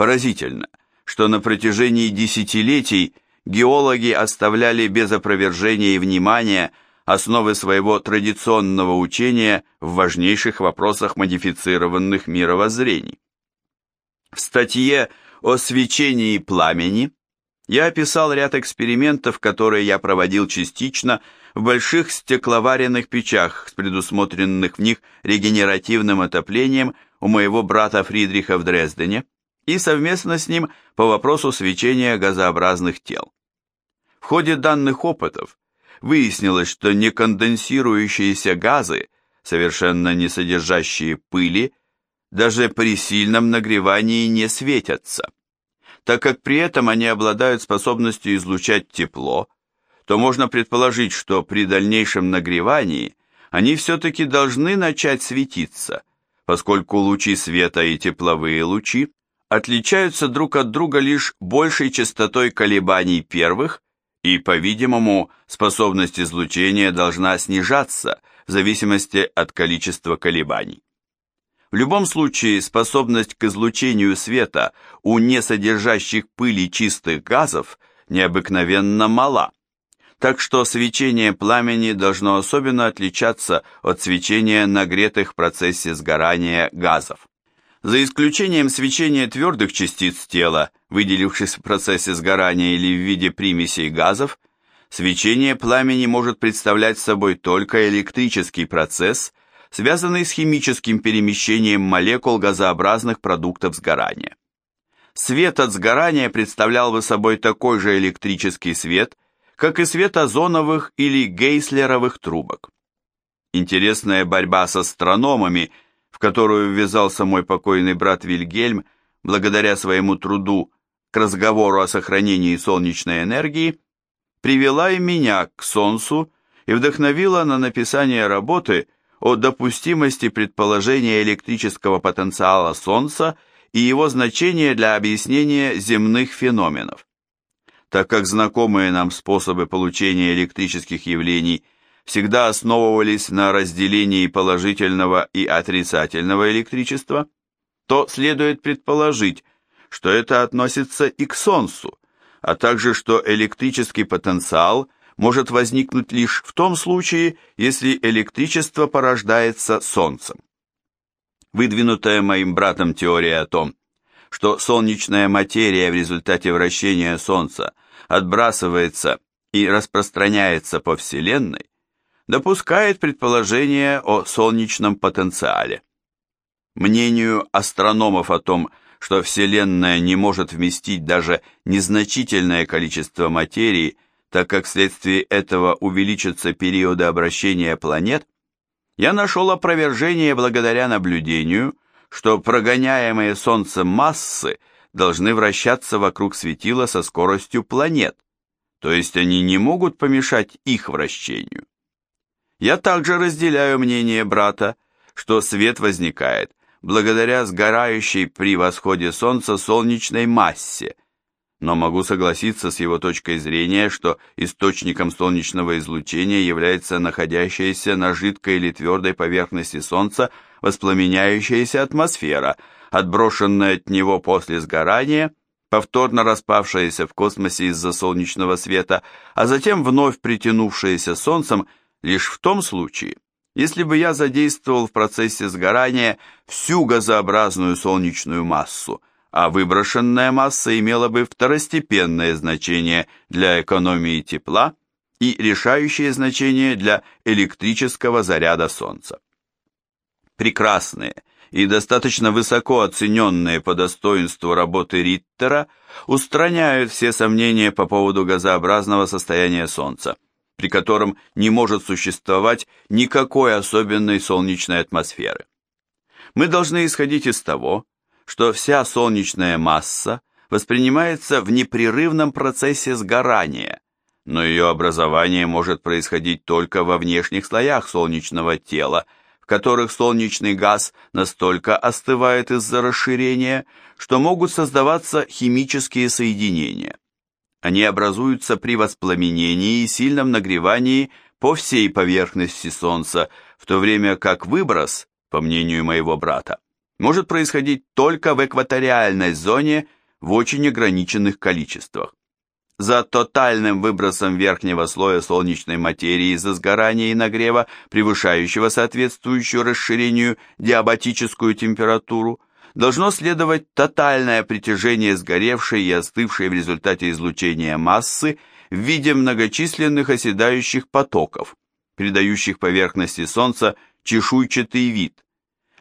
Поразительно, что на протяжении десятилетий геологи оставляли без опровержения и внимания основы своего традиционного учения в важнейших вопросах модифицированных мировоззрений. В статье о свечении пламени я описал ряд экспериментов, которые я проводил частично в больших стекловаренных печах с предусмотренных в них регенеративным отоплением у моего брата Фридриха в Дрездене и совместно с ним по вопросу свечения газообразных тел. В ходе данных опытов выяснилось, что неконденсирующиеся газы, совершенно не содержащие пыли, даже при сильном нагревании не светятся. Так как при этом они обладают способностью излучать тепло, то можно предположить, что при дальнейшем нагревании они все-таки должны начать светиться, поскольку лучи света и тепловые лучи отличаются друг от друга лишь большей частотой колебаний первых, и, по-видимому, способность излучения должна снижаться в зависимости от количества колебаний. В любом случае, способность к излучению света у несодержащих пыли чистых газов необыкновенно мала, так что свечение пламени должно особенно отличаться от свечения нагретых в процессе сгорания газов. За исключением свечения твердых частиц тела, выделившихся в процессе сгорания или в виде примесей газов, свечение пламени может представлять собой только электрический процесс – связанный с химическим перемещением молекул газообразных продуктов сгорания. Свет от сгорания представлял бы собой такой же электрический свет, как и свет озоновых или гейслеровых трубок. Интересная борьба с астрономами, которую ввязался мой покойный брат Вильгельм, благодаря своему труду к разговору о сохранении солнечной энергии, привела и меня к Солнцу и вдохновила на написание работы – о допустимости предположения электрического потенциала Солнца и его значения для объяснения земных феноменов. Так как знакомые нам способы получения электрических явлений всегда основывались на разделении положительного и отрицательного электричества, то следует предположить, что это относится и к Солнцу, а также что электрический потенциал – может возникнуть лишь в том случае, если электричество порождается Солнцем. Выдвинутая моим братом теория о том, что солнечная материя в результате вращения Солнца отбрасывается и распространяется по Вселенной, допускает предположение о солнечном потенциале. Мнению астрономов о том, что Вселенная не может вместить даже незначительное количество материи – так как вследствие этого увеличатся периоды обращения планет, я нашел опровержение благодаря наблюдению, что прогоняемые Солнцем массы должны вращаться вокруг светила со скоростью планет, то есть они не могут помешать их вращению. Я также разделяю мнение брата, что свет возникает благодаря сгорающей при восходе Солнца солнечной массе, но могу согласиться с его точкой зрения, что источником солнечного излучения является находящаяся на жидкой или твердой поверхности Солнца воспламеняющаяся атмосфера, отброшенная от него после сгорания, повторно распавшаяся в космосе из-за солнечного света, а затем вновь притянувшаяся Солнцем лишь в том случае, если бы я задействовал в процессе сгорания всю газообразную солнечную массу – а выброшенная масса имела бы второстепенное значение для экономии тепла и решающее значение для электрического заряда Солнца. Прекрасные и достаточно высоко оцененные по достоинству работы Риттера устраняют все сомнения по поводу газообразного состояния Солнца, при котором не может существовать никакой особенной солнечной атмосферы. Мы должны исходить из того, что вся солнечная масса воспринимается в непрерывном процессе сгорания, но ее образование может происходить только во внешних слоях солнечного тела, в которых солнечный газ настолько остывает из-за расширения, что могут создаваться химические соединения. Они образуются при воспламенении и сильном нагревании по всей поверхности Солнца, в то время как выброс, по мнению моего брата, может происходить только в экваториальной зоне в очень ограниченных количествах. За тотальным выбросом верхнего слоя солнечной материи из-за сгорания и нагрева, превышающего соответствующую расширению диабатическую температуру, должно следовать тотальное притяжение сгоревшей и остывшей в результате излучения массы в виде многочисленных оседающих потоков, придающих поверхности Солнца чешуйчатый вид,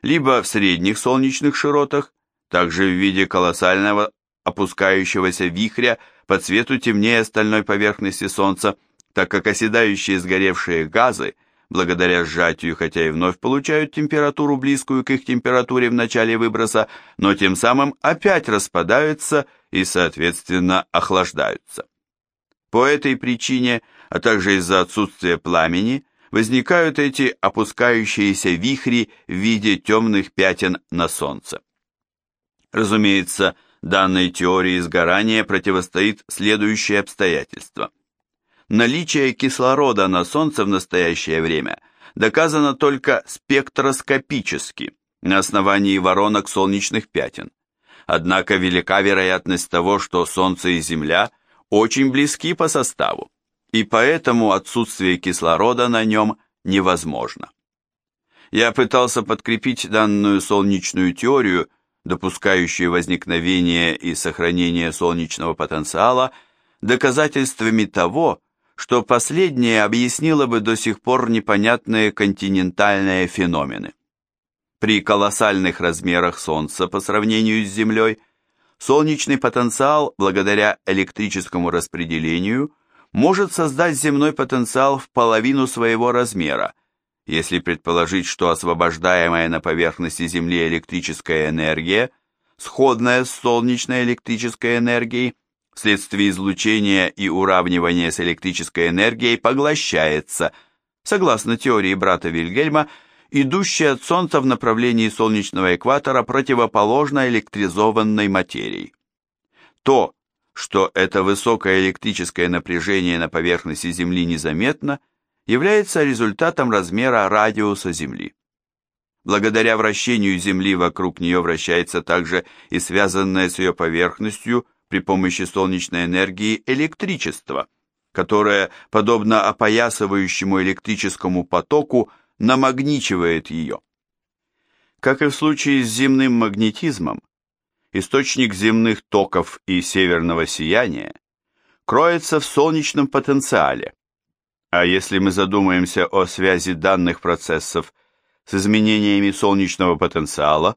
либо в средних солнечных широтах, также в виде колоссального опускающегося вихря по цвету темнее остальной поверхности Солнца, так как оседающие сгоревшие газы, благодаря сжатию, хотя и вновь получают температуру, близкую к их температуре в начале выброса, но тем самым опять распадаются и, соответственно, охлаждаются. По этой причине, а также из-за отсутствия пламени, возникают эти опускающиеся вихри в виде темных пятен на Солнце. Разумеется, Данной теории сгорания противостоит следующее обстоятельство. Наличие кислорода на Солнце в настоящее время доказано только спектроскопически, на основании воронок солнечных пятен. Однако велика вероятность того, что Солнце и Земля очень близки по составу, и поэтому отсутствие кислорода на нем невозможно. Я пытался подкрепить данную солнечную теорию допускающие возникновение и сохранение солнечного потенциала, доказательствами того, что последнее объяснило бы до сих пор непонятные континентальные феномены. При колоссальных размерах Солнца по сравнению с Землей, солнечный потенциал, благодаря электрическому распределению, может создать земной потенциал в половину своего размера, если предположить, что освобождаемая на поверхности Земли электрическая энергия, сходная с солнечной электрической энергией, вследствие излучения и уравнивания с электрической энергией поглощается, согласно теории брата Вильгельма, идущая от Солнца в направлении солнечного экватора противоположно электризованной материи. То, что это высокое электрическое напряжение на поверхности Земли незаметно, является результатом размера радиуса Земли. Благодаря вращению Земли вокруг нее вращается также и связанное с ее поверхностью при помощи солнечной энергии электричество, которое, подобно опоясывающему электрическому потоку, намагничивает ее. Как и в случае с земным магнетизмом, источник земных токов и северного сияния кроется в солнечном потенциале, а если мы задумаемся о связи данных процессов с изменениями солнечного потенциала,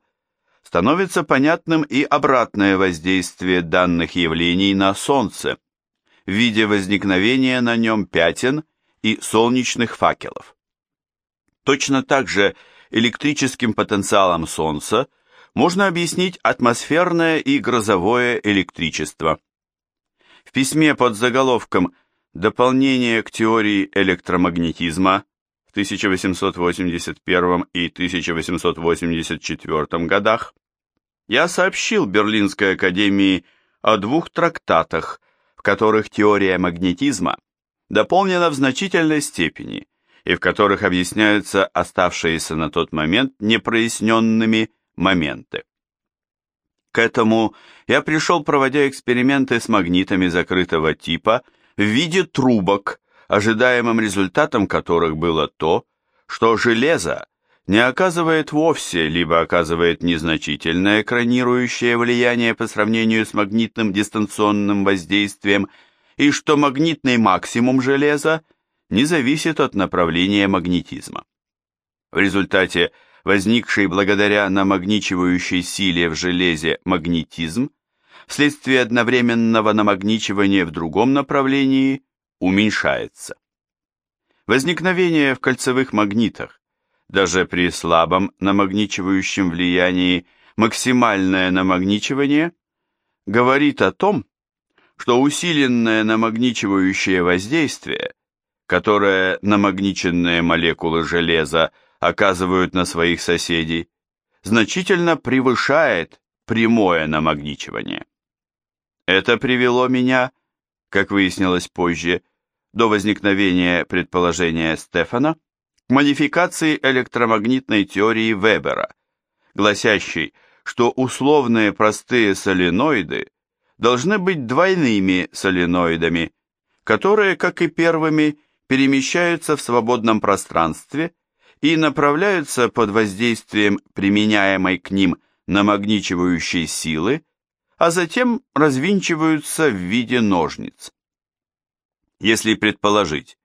становится понятным и обратное воздействие данных явлений на Солнце в виде возникновения на нем пятен и солнечных факелов. Точно так же электрическим потенциалом Солнца можно объяснить атмосферное и грозовое электричество. В письме под заголовком Дополнение к теории электромагнетизма в 1881 и 1884 годах я сообщил Берлинской академии о двух трактатах, в которых теория магнетизма дополнена в значительной степени и в которых объясняются оставшиеся на тот момент непроясненными моменты. К этому я пришел, проводя эксперименты с магнитами закрытого типа в виде трубок, ожидаемым результатом которых было то, что железо не оказывает вовсе, либо оказывает незначительное экранирующее влияние по сравнению с магнитным дистанционным воздействием, и что магнитный максимум железа не зависит от направления магнетизма. В результате возникший благодаря намагничивающей силе в железе магнетизм вследствие одновременного намагничивания в другом направлении уменьшается. Возникновение в кольцевых магнитах, даже при слабом намагничивающем влиянии максимальное намагничивание, говорит о том, что усиленное намагничивающее воздействие, которое намагниченные молекулы железа оказывают на своих соседей, значительно превышает прямое намагничивание. Это привело меня, как выяснилось позже, до возникновения предположения Стефана, к модификации электромагнитной теории Вебера, гласящей, что условные простые соленоиды должны быть двойными соленоидами, которые, как и первыми, перемещаются в свободном пространстве и направляются под воздействием применяемой к ним намагничивающей силы, а затем развинчиваются в виде ножниц. Если предположить,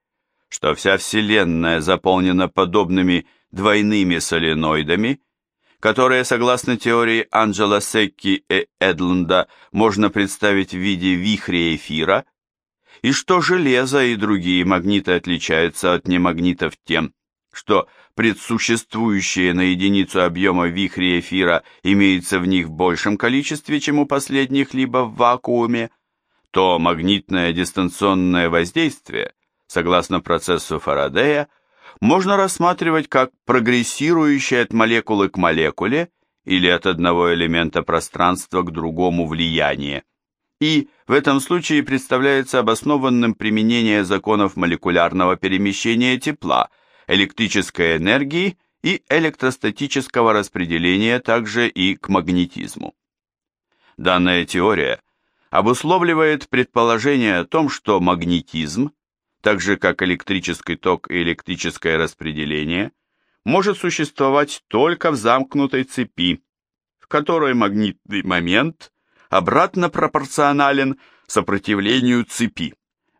что вся Вселенная заполнена подобными двойными соленоидами, которые, согласно теории Анджела Секки и Эдлунда, можно представить в виде вихря эфира, и что железо и другие магниты отличаются от немагнитов тем, что предсуществующие на единицу объема вихри эфира имеются в них в большем количестве, чем у последних, либо в вакууме, то магнитное дистанционное воздействие, согласно процессу Фарадея, можно рассматривать как прогрессирующее от молекулы к молекуле или от одного элемента пространства к другому влияние. И в этом случае представляется обоснованным применение законов молекулярного перемещения тепла, электрической энергии и электростатического распределения также и к магнетизму. Данная теория обусловливает предположение о том, что магнетизм так же как электрический ток и электрическое распределение, может существовать только в замкнутой цепи, в которой магнитный момент обратно пропорционален сопротивлению цепи.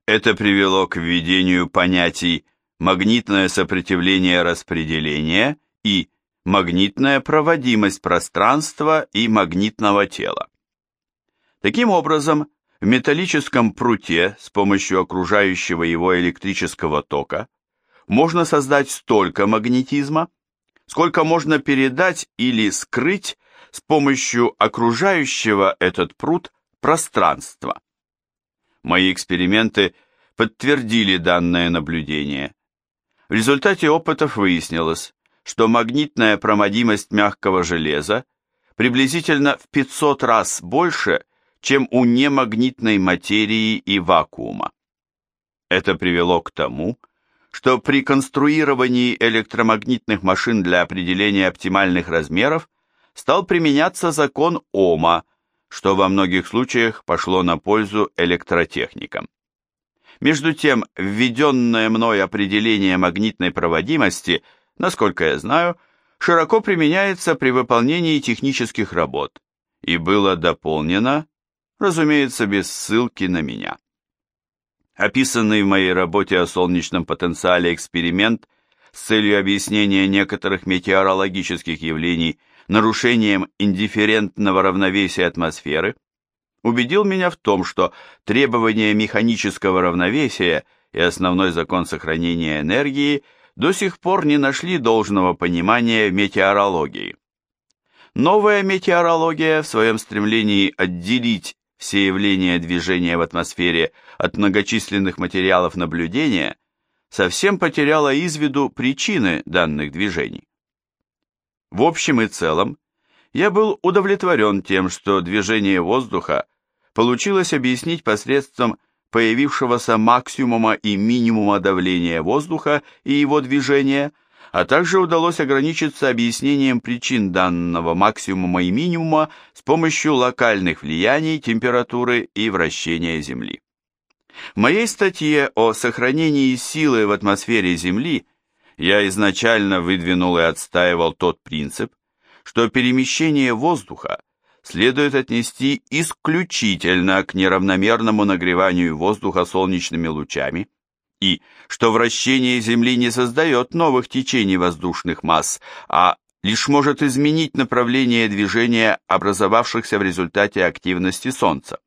Это привело к введению понятий магнитное сопротивление распределения и магнитная проводимость пространства и магнитного тела. Таким образом, в металлическом пруте с помощью окружающего его электрического тока можно создать столько магнетизма, сколько можно передать или скрыть с помощью окружающего этот прут пространства. Мои эксперименты подтвердили данное наблюдение. В результате опытов выяснилось, что магнитная промодимость мягкого железа приблизительно в 500 раз больше, чем у немагнитной материи и вакуума. Это привело к тому, что при конструировании электромагнитных машин для определения оптимальных размеров стал применяться закон Ома, что во многих случаях пошло на пользу электротехникам. Между тем, введенное мной определение магнитной проводимости, насколько я знаю, широко применяется при выполнении технических работ и было дополнено разумеется, без ссылки на меня. Описанный в моей работе о солнечном потенциале эксперимент с целью объяснения некоторых метеорологических явлений нарушением индифферентного равновесия атмосферы убедил меня в том, что требования механического равновесия и основной закон сохранения энергии до сих пор не нашли должного понимания в метеорологии. Новая метеорология в своем стремлении отделить все явления движения в атмосфере от многочисленных материалов наблюдения, совсем потеряла из виду причины данных движений. В общем и целом, я был удовлетворен тем, что движение воздуха получилось объяснить посредством появившегося максимума и минимума давления воздуха и его движения – а также удалось ограничиться объяснением причин данного максимума и минимума с помощью локальных влияний температуры и вращения Земли. В моей статье о сохранении силы в атмосфере Земли я изначально выдвинул и отстаивал тот принцип, что перемещение воздуха следует отнести исключительно к неравномерному нагреванию воздуха солнечными лучами, и что вращение Земли не создает новых течений воздушных масс, а лишь может изменить направление движения образовавшихся в результате активности Солнца.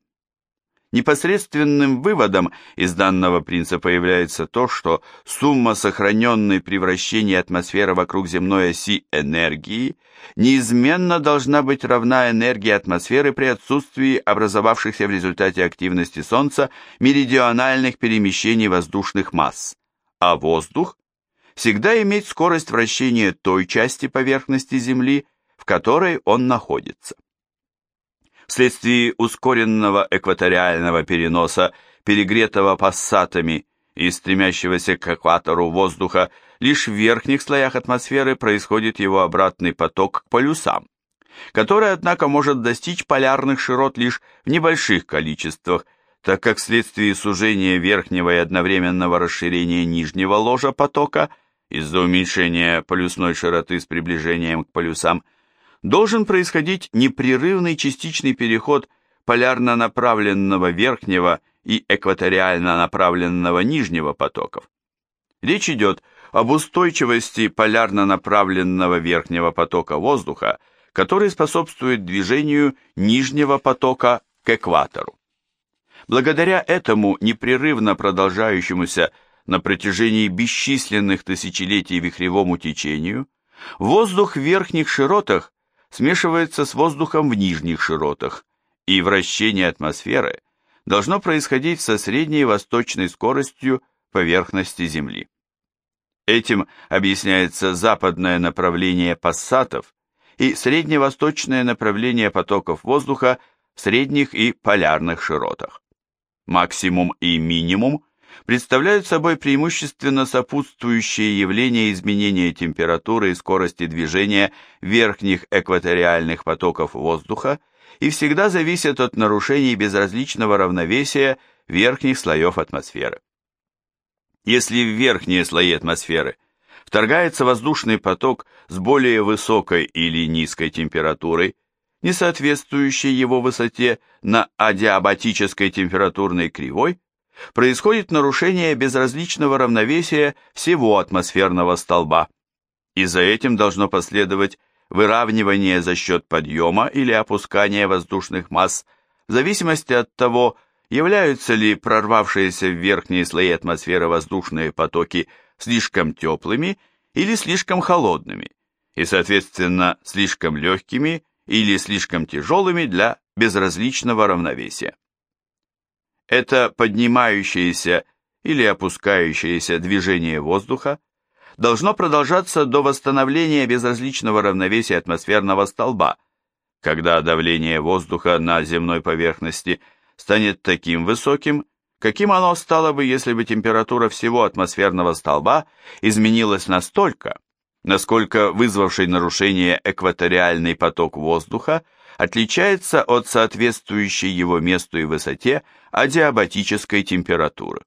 Непосредственным выводом из данного принципа является то, что сумма сохраненной при вращении атмосферы вокруг земной оси энергии неизменно должна быть равна энергии атмосферы при отсутствии образовавшихся в результате активности Солнца меридиональных перемещений воздушных масс, а воздух всегда иметь скорость вращения той части поверхности Земли, в которой он находится вследствие ускоренного экваториального переноса перегретого пассатами и стремящегося к экватору воздуха, лишь в верхних слоях атмосферы происходит его обратный поток к полюсам, который, однако, может достичь полярных широт лишь в небольших количествах, так как вследствие сужения верхнего и одновременного расширения нижнего ложа потока из-за уменьшения полюсной широты с приближением к полюсам должен происходить непрерывный частичный переход полярно направленного верхнего и экваториально направленного нижнего потоков. Речь идет об устойчивости полярно направленного верхнего потока воздуха, который способствует движению нижнего потока к экватору. Благодаря этому непрерывно продолжающемуся на протяжении бесчисленных тысячелетий вихревому течению, воздух в верхних широтах смешивается с воздухом в нижних широтах, и вращение атмосферы должно происходить со средней восточной скоростью поверхности Земли. Этим объясняется западное направление пассатов и средневосточное направление потоков воздуха в средних и полярных широтах. Максимум и минимум представляют собой преимущественно сопутствующие явления изменения температуры и скорости движения верхних экваториальных потоков воздуха и всегда зависят от нарушений безразличного равновесия верхних слоев атмосферы. Если в верхние слои атмосферы вторгается воздушный поток с более высокой или низкой температурой, не соответствующей его высоте на адиабатической температурной кривой, происходит нарушение безразличного равновесия всего атмосферного столба, и за этим должно последовать выравнивание за счет подъема или опускания воздушных масс в зависимости от того, являются ли прорвавшиеся в верхние слои атмосферы воздушные потоки слишком теплыми или слишком холодными, и, соответственно, слишком легкими или слишком тяжелыми для безразличного равновесия. Это поднимающееся или опускающееся движение воздуха должно продолжаться до восстановления безразличного равновесия атмосферного столба, когда давление воздуха на земной поверхности станет таким высоким, каким оно стало бы, если бы температура всего атмосферного столба изменилась настолько, насколько вызвавший нарушение экваториальный поток воздуха отличается от соответствующей его месту и высоте адиабатической температуры.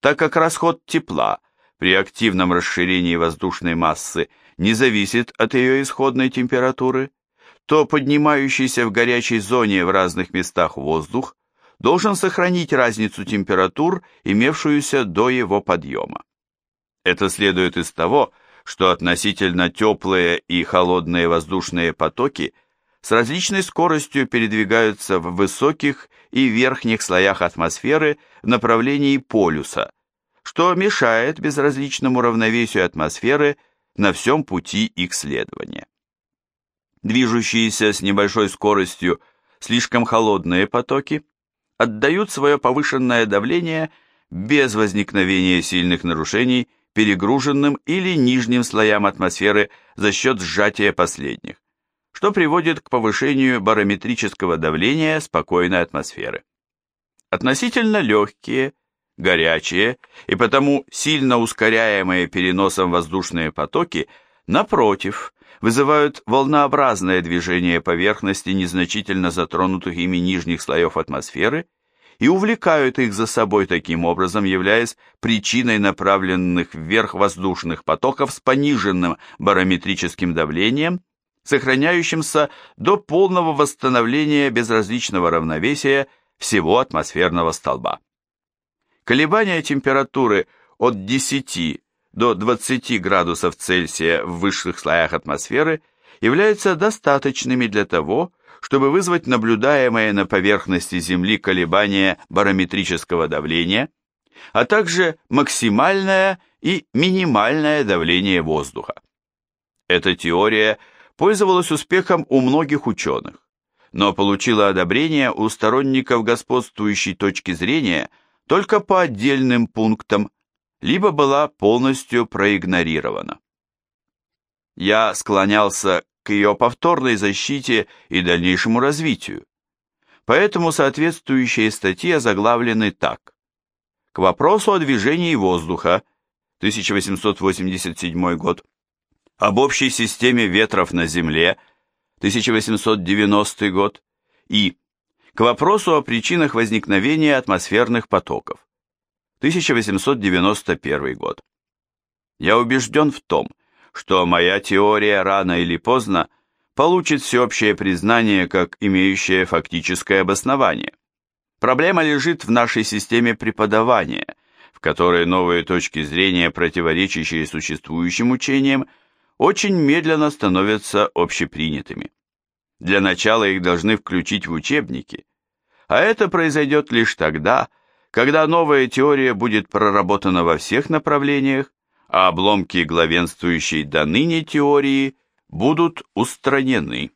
Так как расход тепла при активном расширении воздушной массы не зависит от ее исходной температуры, то поднимающийся в горячей зоне в разных местах воздух должен сохранить разницу температур, имевшуюся до его подъема. Это следует из того, что относительно теплые и холодные воздушные потоки – с различной скоростью передвигаются в высоких и верхних слоях атмосферы в направлении полюса, что мешает безразличному равновесию атмосферы на всем пути их следования. Движущиеся с небольшой скоростью слишком холодные потоки отдают свое повышенное давление без возникновения сильных нарушений перегруженным или нижним слоям атмосферы за счет сжатия последних что приводит к повышению барометрического давления спокойной атмосферы. Относительно легкие, горячие и потому сильно ускоряемые переносом воздушные потоки, напротив, вызывают волнообразное движение поверхности незначительно затронутых ими нижних слоев атмосферы и увлекают их за собой таким образом, являясь причиной направленных вверх воздушных потоков с пониженным барометрическим давлением сохраняющимся до полного восстановления безразличного равновесия всего атмосферного столба. Колебания температуры от 10 до 20 градусов Цельсия в высших слоях атмосферы являются достаточными для того, чтобы вызвать наблюдаемое на поверхности Земли колебания барометрического давления, а также максимальное и минимальное давление воздуха. Эта теория пользовалась успехом у многих ученых, но получила одобрение у сторонников господствующей точки зрения только по отдельным пунктам, либо была полностью проигнорирована. Я склонялся к ее повторной защите и дальнейшему развитию, поэтому соответствующие статьи озаглавлены так. к вопросу о движении воздуха, 1887 год, об общей системе ветров на Земле, 1890 год, и к вопросу о причинах возникновения атмосферных потоков, 1891 год. Я убежден в том, что моя теория рано или поздно получит всеобщее признание как имеющее фактическое обоснование. Проблема лежит в нашей системе преподавания, в которой новые точки зрения, противоречащие существующим учениям, очень медленно становятся общепринятыми. Для начала их должны включить в учебники, а это произойдет лишь тогда, когда новая теория будет проработана во всех направлениях, а обломки главенствующей до ныне теории будут устранены.